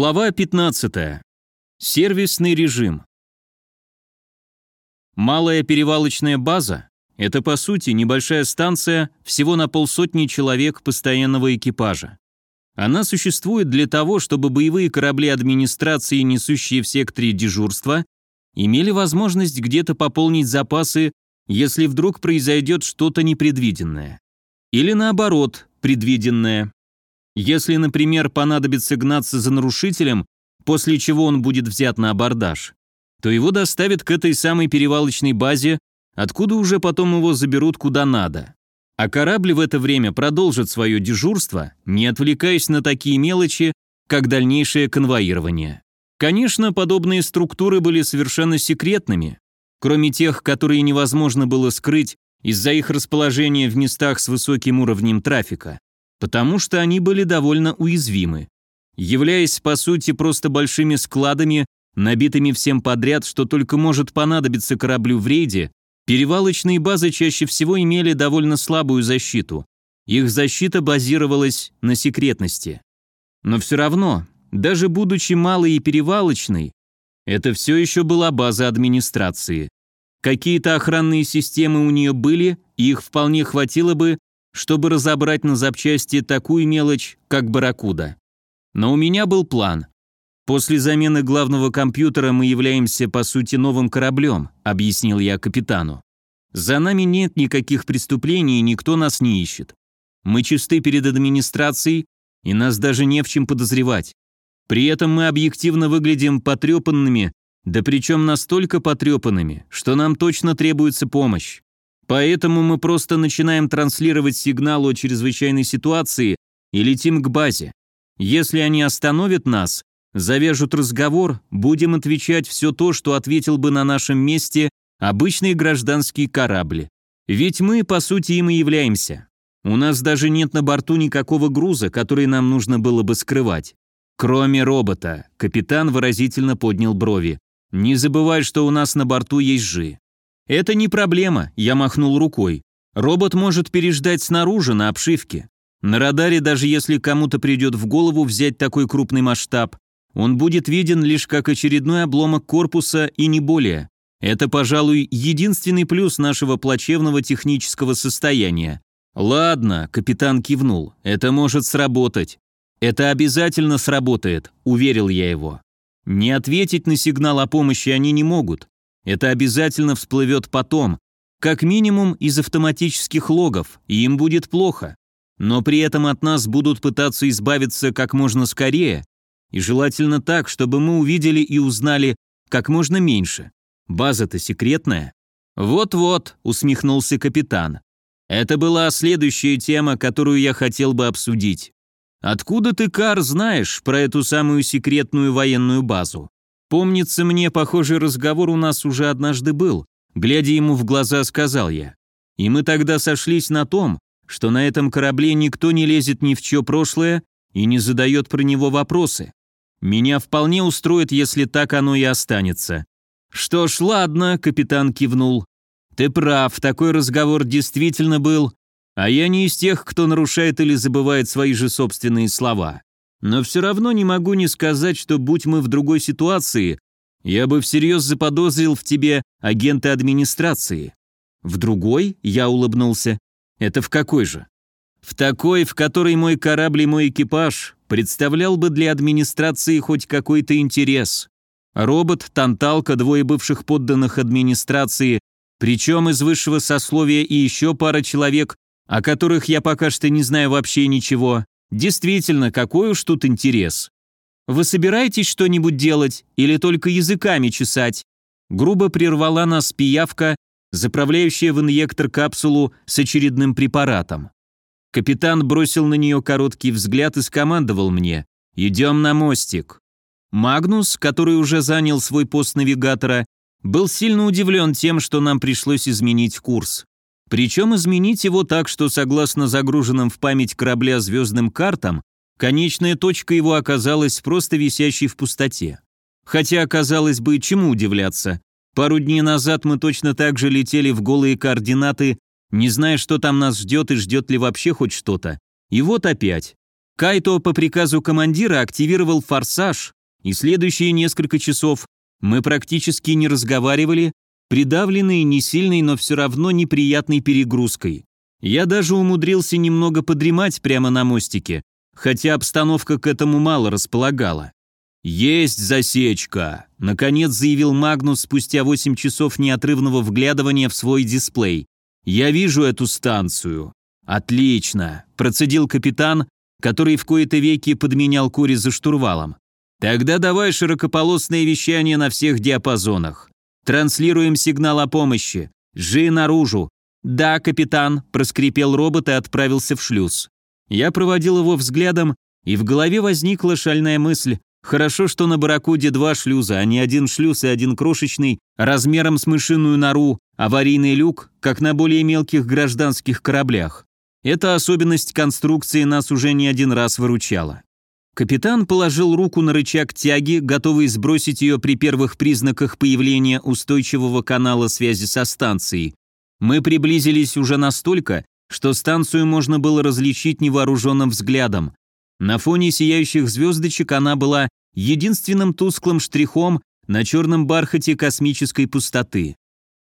Глава 15. Сервисный режим. Малая перевалочная база – это, по сути, небольшая станция всего на полсотни человек постоянного экипажа. Она существует для того, чтобы боевые корабли администрации, несущие в секторе дежурства, имели возможность где-то пополнить запасы, если вдруг произойдет что-то непредвиденное. Или наоборот, предвиденное. Если, например, понадобится гнаться за нарушителем, после чего он будет взят на абордаж, то его доставят к этой самой перевалочной базе, откуда уже потом его заберут куда надо. А корабль в это время продолжит свое дежурство, не отвлекаясь на такие мелочи, как дальнейшее конвоирование. Конечно, подобные структуры были совершенно секретными, кроме тех, которые невозможно было скрыть из-за их расположения в местах с высоким уровнем трафика потому что они были довольно уязвимы. Являясь, по сути, просто большими складами, набитыми всем подряд, что только может понадобиться кораблю в рейде, перевалочные базы чаще всего имели довольно слабую защиту. Их защита базировалась на секретности. Но все равно, даже будучи малой и перевалочной, это все еще была база администрации. Какие-то охранные системы у нее были, и их вполне хватило бы, чтобы разобрать на запчасти такую мелочь, как барракуда. Но у меня был план. После замены главного компьютера мы являемся, по сути, новым кораблем, объяснил я капитану. За нами нет никаких преступлений, никто нас не ищет. Мы чисты перед администрацией, и нас даже не в чем подозревать. При этом мы объективно выглядим потрепанными, да причем настолько потрепанными, что нам точно требуется помощь. Поэтому мы просто начинаем транслировать сигнал о чрезвычайной ситуации и летим к базе. Если они остановят нас, завяжут разговор, будем отвечать все то, что ответил бы на нашем месте обычный гражданский корабль. Ведь мы, по сути, им и являемся. У нас даже нет на борту никакого груза, который нам нужно было бы скрывать. Кроме робота, капитан выразительно поднял брови. Не забывай, что у нас на борту есть Жи. «Это не проблема», — я махнул рукой. «Робот может переждать снаружи, на обшивке. На радаре, даже если кому-то придет в голову взять такой крупный масштаб, он будет виден лишь как очередной обломок корпуса и не более. Это, пожалуй, единственный плюс нашего плачевного технического состояния. «Ладно», — капитан кивнул, — «это может сработать». «Это обязательно сработает», — уверил я его. Не ответить на сигнал о помощи они не могут, это обязательно всплывет потом, как минимум из автоматических логов, и им будет плохо. Но при этом от нас будут пытаться избавиться как можно скорее, и желательно так, чтобы мы увидели и узнали как можно меньше. База-то секретная. Вот-вот, усмехнулся капитан. Это была следующая тема, которую я хотел бы обсудить. Откуда ты, Кар, знаешь про эту самую секретную военную базу? Помнится мне, похожий разговор у нас уже однажды был. Глядя ему в глаза, сказал я. И мы тогда сошлись на том, что на этом корабле никто не лезет ни в чье прошлое и не задает про него вопросы. Меня вполне устроит, если так оно и останется. Что ж, ладно, капитан кивнул. Ты прав, такой разговор действительно был, а я не из тех, кто нарушает или забывает свои же собственные слова. Но все равно не могу не сказать, что будь мы в другой ситуации, я бы всерьез заподозрил в тебе агента администрации. В другой? Я улыбнулся. Это в какой же? В такой, в которой мой корабль и мой экипаж представлял бы для администрации хоть какой-то интерес. Робот, Танталка, двое бывших подданных администрации, причем из высшего сословия и еще пара человек, о которых я пока что не знаю вообще ничего, Действительно, какой уж тут интерес. Вы собираетесь что-нибудь делать или только языками чесать? Грубо прервала нас пиявка, заправляющая в инъектор капсулу с очередным препаратом. Капитан бросил на нее короткий взгляд и скомандовал мне «Идем на мостик». Магнус, который уже занял свой пост навигатора, был сильно удивлен тем, что нам пришлось изменить курс. Причем изменить его так, что согласно загруженным в память корабля звездным картам, конечная точка его оказалась просто висящей в пустоте. Хотя, казалось бы, чему удивляться. Пару дней назад мы точно так же летели в голые координаты, не зная, что там нас ждет и ждет ли вообще хоть что-то. И вот опять. Кайто по приказу командира активировал форсаж, и следующие несколько часов мы практически не разговаривали, придавленные не сильной, но все равно неприятной перегрузкой. Я даже умудрился немного подремать прямо на мостике, хотя обстановка к этому мало располагала. «Есть засечка!» – наконец заявил Магнус спустя 8 часов неотрывного вглядывания в свой дисплей. «Я вижу эту станцию». «Отлично!» – процедил капитан, который в кои-то веки подменял Кори за штурвалом. «Тогда давай широкополосное вещание на всех диапазонах. Транслируем сигнал о помощи. Жи наружу. Да, капитан», – проскрипел робот и отправился в шлюз. Я проводил его взглядом, и в голове возникла шальная мысль, Хорошо, что на «Барракуде» два шлюза, а не один шлюз и один крошечный, размером с мышиную нору, аварийный люк, как на более мелких гражданских кораблях. Эта особенность конструкции нас уже не один раз выручала. Капитан положил руку на рычаг тяги, готовый сбросить ее при первых признаках появления устойчивого канала связи со станцией. Мы приблизились уже настолько, что станцию можно было различить невооруженным взглядом. На фоне сияющих звездочек она была единственным тусклым штрихом на черном бархате космической пустоты.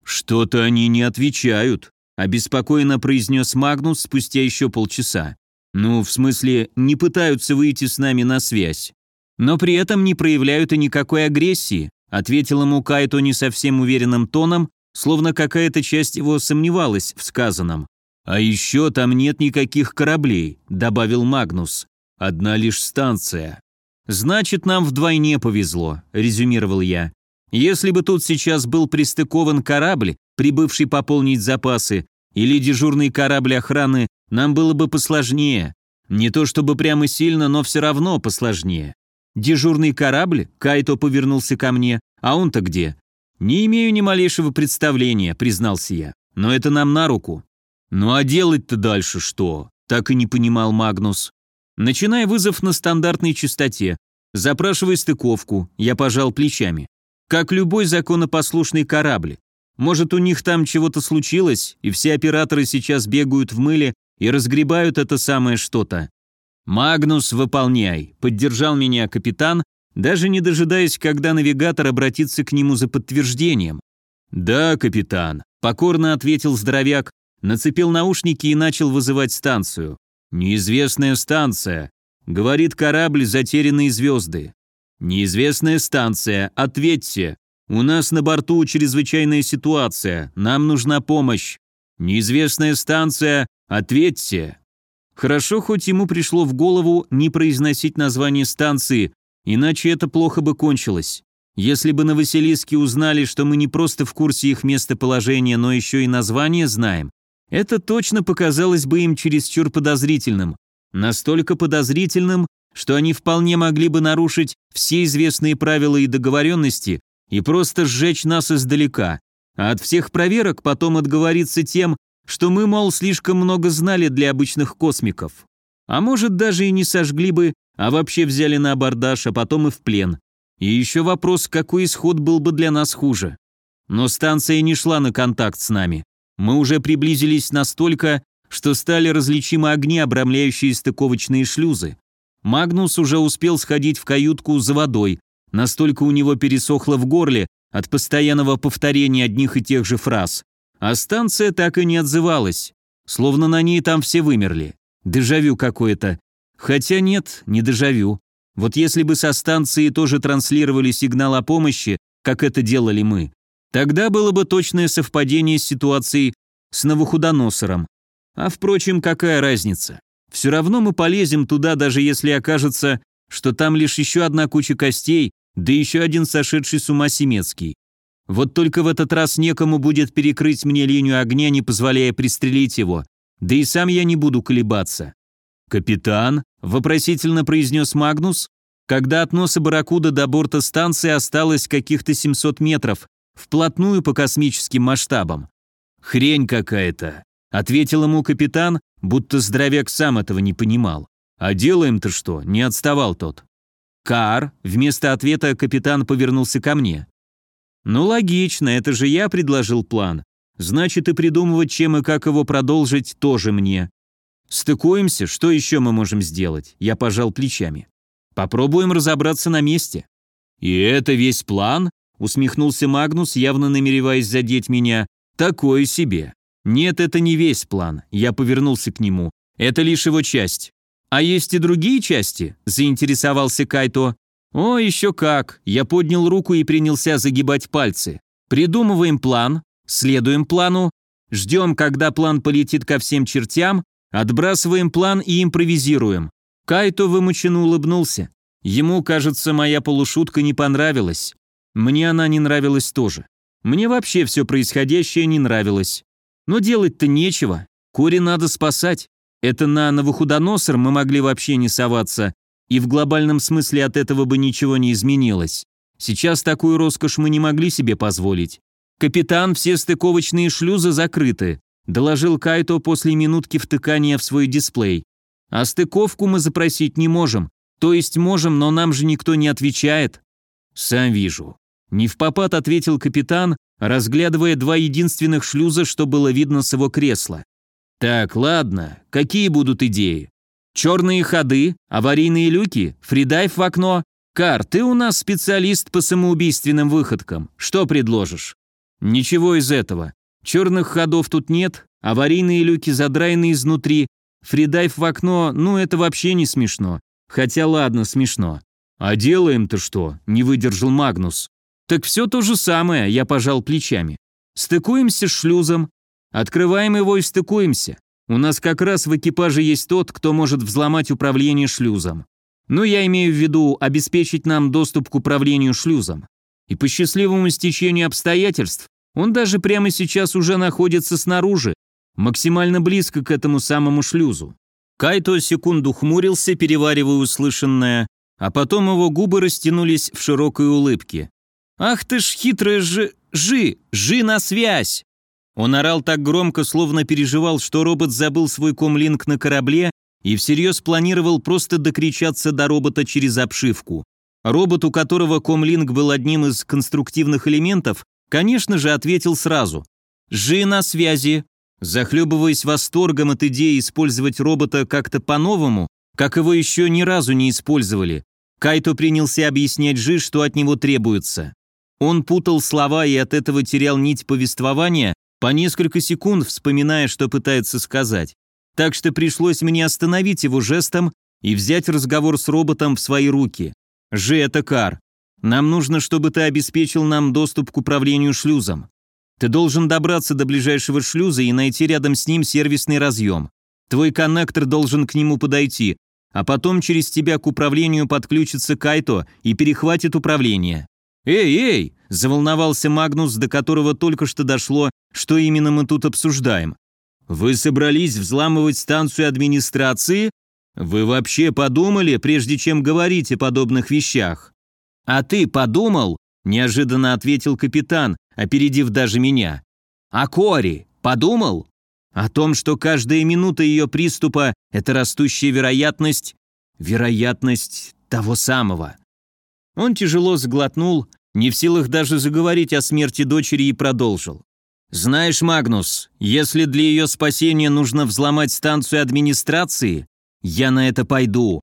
«Что-то они не отвечают», – обеспокоенно произнес Магнус спустя еще полчаса. «Ну, в смысле, не пытаются выйти с нами на связь. Но при этом не проявляют и никакой агрессии», – ответил ему Кайто не совсем уверенным тоном, словно какая-то часть его сомневалась в сказанном. «А еще там нет никаких кораблей», – добавил Магнус. Одна лишь станция. Значит, нам вдвойне повезло, резюмировал я. Если бы тут сейчас был пристыкован корабль, прибывший пополнить запасы, или дежурный корабль охраны, нам было бы посложнее. Не то чтобы прямо сильно, но все равно посложнее. Дежурный корабль? Кайто повернулся ко мне. А он-то где? Не имею ни малейшего представления, признался я. Но это нам на руку. Ну а делать-то дальше что? Так и не понимал Магнус. Начинай вызов на стандартной частоте. Запрашивай стыковку, я пожал плечами. Как любой законопослушный корабль. Может, у них там чего-то случилось, и все операторы сейчас бегают в мыле и разгребают это самое что-то. «Магнус, выполняй», — поддержал меня капитан, даже не дожидаясь, когда навигатор обратится к нему за подтверждением. «Да, капитан», — покорно ответил здоровяк, нацепил наушники и начал вызывать станцию. «Неизвестная станция», — говорит корабль «Затерянные звезды». «Неизвестная станция, ответьте. У нас на борту чрезвычайная ситуация, нам нужна помощь. Неизвестная станция, ответьте». Хорошо, хоть ему пришло в голову не произносить название станции, иначе это плохо бы кончилось. Если бы на Василиске узнали, что мы не просто в курсе их местоположения, но еще и название знаем, это точно показалось бы им чересчур подозрительным. Настолько подозрительным, что они вполне могли бы нарушить все известные правила и договоренности и просто сжечь нас издалека. А от всех проверок потом отговориться тем, что мы, мол, слишком много знали для обычных космиков. А может, даже и не сожгли бы, а вообще взяли на абордаж, а потом и в плен. И еще вопрос, какой исход был бы для нас хуже. Но станция не шла на контакт с нами. Мы уже приблизились настолько, что стали различимы огни, обрамляющие стыковочные шлюзы. Магнус уже успел сходить в каютку за водой, настолько у него пересохло в горле от постоянного повторения одних и тех же фраз. А станция так и не отзывалась, словно на ней там все вымерли. Дежавю какое-то. Хотя нет, не дежавю. Вот если бы со станции тоже транслировали сигнал о помощи, как это делали мы, Тогда было бы точное совпадение с ситуацией с Новохудоносором. А впрочем, какая разница? Все равно мы полезем туда, даже если окажется, что там лишь еще одна куча костей, да еще один сошедший с ума Семецкий. Вот только в этот раз некому будет перекрыть мне линию огня, не позволяя пристрелить его, да и сам я не буду колебаться. «Капитан?» – вопросительно произнес Магнус, когда от носа Барракуда до борта станции осталось каких-то 700 метров, вплотную по космическим масштабам. «Хрень какая-то», — ответил ему капитан, будто здоровяк сам этого не понимал. «А делаем-то что?» — не отставал тот. «Кар», — вместо ответа капитан повернулся ко мне. «Ну логично, это же я предложил план. Значит, и придумывать, чем и как его продолжить, тоже мне. Стыкуемся, что еще мы можем сделать? Я пожал плечами. Попробуем разобраться на месте. И это весь план? Усмехнулся Магнус, явно намереваясь задеть меня. Такое себе. Нет, это не весь план. Я повернулся к нему. Это лишь его часть. А есть и другие части? Заинтересовался Кайто. О, еще как. Я поднял руку и принялся загибать пальцы. Придумываем план, следуем плану, ждем, когда план полетит ко всем чертям, отбрасываем план и импровизируем. Кайто вымученно улыбнулся. Ему, кажется, моя полушутка не понравилась. Мне она не нравилась тоже. Мне вообще все происходящее не нравилось. Но делать-то нечего. Кори надо спасать. Это на Новохудоносор мы могли вообще не соваться, и в глобальном смысле от этого бы ничего не изменилось. Сейчас такую роскошь мы не могли себе позволить. «Капитан, все стыковочные шлюзы закрыты», доложил Кайто после минутки втыкания в свой дисплей. «А стыковку мы запросить не можем. То есть можем, но нам же никто не отвечает». «Сам вижу». Не в попад ответил капитан, разглядывая два единственных шлюза, что было видно с его кресла. «Так, ладно, какие будут идеи? Черные ходы, аварийные люки, фридайв в окно, «Кар, ты у нас специалист по самоубийственным выходкам. Что предложишь?» «Ничего из этого. Черных ходов тут нет, аварийные люки задраены изнутри, фридайв в окно, ну это вообще не смешно. Хотя ладно, смешно. А делаем-то что?» – не выдержал Магнус. «Так все то же самое», – я пожал плечами. «Стыкуемся с шлюзом, открываем его и стыкуемся. У нас как раз в экипаже есть тот, кто может взломать управление шлюзом. Но я имею в виду обеспечить нам доступ к управлению шлюзом. И по счастливому стечению обстоятельств он даже прямо сейчас уже находится снаружи, максимально близко к этому самому шлюзу. Кайто секунду хмурился, переваривая услышанное, а потом его губы растянулись в широкой улыбке. «Ах ты ж хитрая жи... жи... жи на связь!» Он орал так громко, словно переживал, что робот забыл свой комлинк на корабле и всерьез планировал просто докричаться до робота через обшивку. Робот, у которого комлинк был одним из конструктивных элементов, конечно же, ответил сразу. «Жи на связи!» Захлебываясь восторгом от идеи использовать робота как-то по-новому, как его еще ни разу не использовали, Кайто принялся объяснять Жи, что от него требуется. Он путал слова и от этого терял нить повествования по несколько секунд, вспоминая, что пытается сказать так что пришлось мне остановить его жестом и взять разговор с роботом в свои руки. «Же, это Кар. Нам нужно, чтобы ты обеспечил нам доступ к управлению шлюзом. Ты должен добраться до ближайшего шлюза и найти рядом с ним сервисный разъем. Твой коннектор должен к нему подойти, а потом через тебя к управлению подключится Кайто и перехватит управление». «Эй, эй!» – заволновался Магнус, до которого только что дошло, что именно мы тут обсуждаем. Вы собрались взламывать станцию администрации? Вы вообще подумали, прежде чем говорить о подобных вещах? А ты подумал? Неожиданно ответил капитан, опередив даже меня. А Кори подумал? О том, что каждая минута ее приступа – это растущая вероятность, вероятность того самого. Он тяжело сглотнул, не в силах даже заговорить о смерти дочери и продолжил. «Знаешь, Магнус, если для ее спасения нужно взломать станцию администрации, я на это пойду.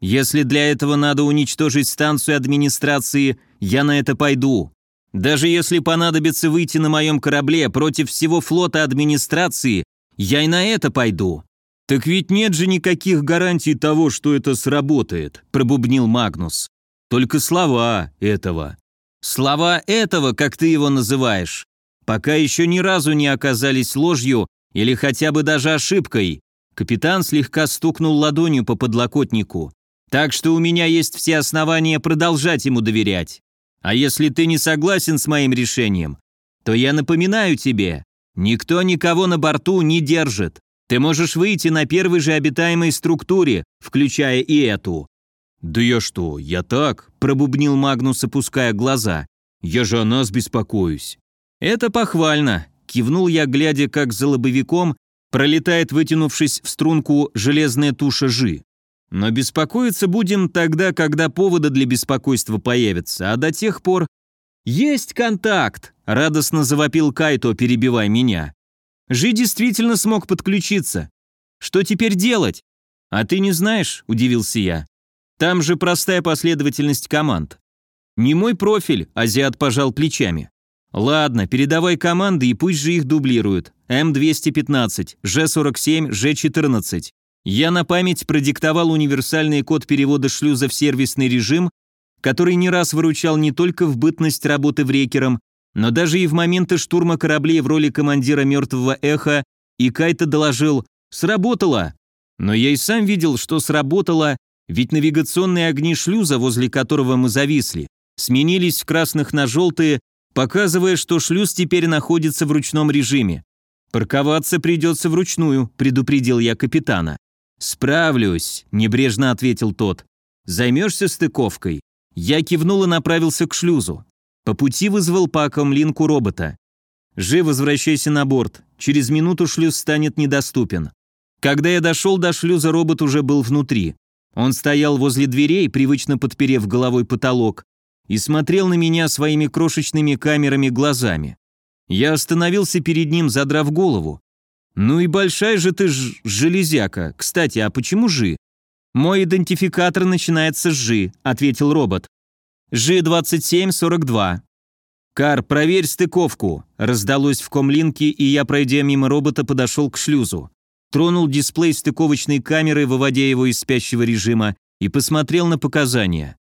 Если для этого надо уничтожить станцию администрации, я на это пойду. Даже если понадобится выйти на моем корабле против всего флота администрации, я и на это пойду». «Так ведь нет же никаких гарантий того, что это сработает», – пробубнил Магнус. «Только слова этого». «Слова этого, как ты его называешь, пока еще ни разу не оказались ложью или хотя бы даже ошибкой. Капитан слегка стукнул ладонью по подлокотнику. Так что у меня есть все основания продолжать ему доверять. А если ты не согласен с моим решением, то я напоминаю тебе, никто никого на борту не держит. Ты можешь выйти на первой же обитаемой структуре, включая и эту». «Да я что, я так?» – пробубнил Магнус, опуская глаза. «Я же о нас беспокоюсь». «Это похвально», – кивнул я, глядя, как за лобовиком пролетает, вытянувшись в струнку, железная туша Жи. «Но беспокоиться будем тогда, когда поводы для беспокойства появятся, а до тех пор...» «Есть контакт!» – радостно завопил Кайто, перебивая меня. Жи действительно смог подключиться. Что теперь делать?» «А ты не знаешь?» – удивился я. «Там же простая последовательность команд». «Не мой профиль», – азиат пожал плечами. «Ладно, передавай команды и пусть же их дублируют. М215, Ж47, Ж14. Я на память продиктовал универсальный код перевода шлюза в сервисный режим, который не раз выручал не только в бытность работы в рекером, но даже и в моменты штурма кораблей в роли командира мертвого эха, и Кайта доложил «Сработало!». Но я и сам видел, что сработало, ведь навигационные огни шлюза, возле которого мы зависли, сменились с красных на желтые, показывая, что шлюз теперь находится в ручном режиме. «Парковаться придется вручную», – предупредил я капитана. «Справлюсь», – небрежно ответил тот. «Займешься стыковкой?» Я кивнул и направился к шлюзу. По пути вызвал по акомлинку робота. «Жи, возвращайся на борт. Через минуту шлюз станет недоступен». Когда я дошел до шлюза, робот уже был внутри. Он стоял возле дверей, привычно подперев головой потолок, и смотрел на меня своими крошечными камерами глазами. Я остановился перед ним, задрав голову. «Ну и большая же ты ж железяка. Кстати, а почему Жи?» «Мой идентификатор начинается с Жи», — ответил робот. «Жи-2742». «Кар, проверь стыковку», — раздалось в комлинке, и я, пройдя мимо робота, подошел к шлюзу. Тронул дисплей стыковочной камеры, выводя его из спящего режима, и посмотрел на показания.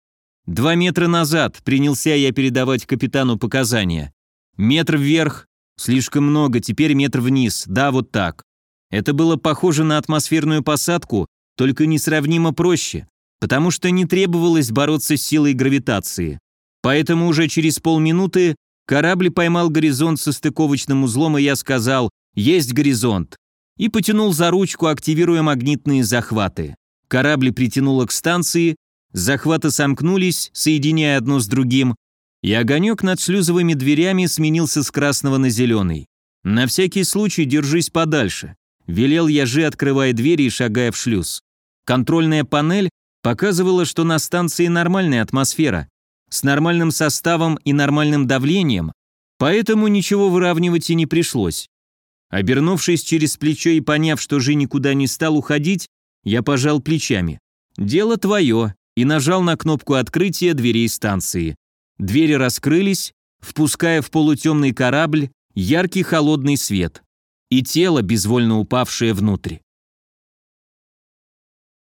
Два метра назад принялся я передавать капитану показания. Метр вверх, слишком много, теперь метр вниз, да, вот так. Это было похоже на атмосферную посадку, только несравнимо проще, потому что не требовалось бороться с силой гравитации. Поэтому уже через полминуты корабль поймал горизонт со стыковочным узлом, и я сказал «Есть горизонт!» И потянул за ручку, активируя магнитные захваты. Корабль притянуло к станции, захваты сомкнулись, соединяя одно с другим, и огонек над шлюзовыми дверями сменился с красного на зеленый. «На всякий случай держись подальше», – велел я же, открывая двери и шагая в шлюз. Контрольная панель показывала, что на станции нормальная атмосфера, с нормальным составом и нормальным давлением, поэтому ничего выравнивать и не пришлось. Обернувшись через плечо и поняв, что Жи никуда не стал уходить, я пожал плечами. «Дело твое», и нажал на кнопку открытия дверей станции. Двери раскрылись, впуская в полутемный корабль яркий холодный свет и тело, безвольно упавшее внутрь.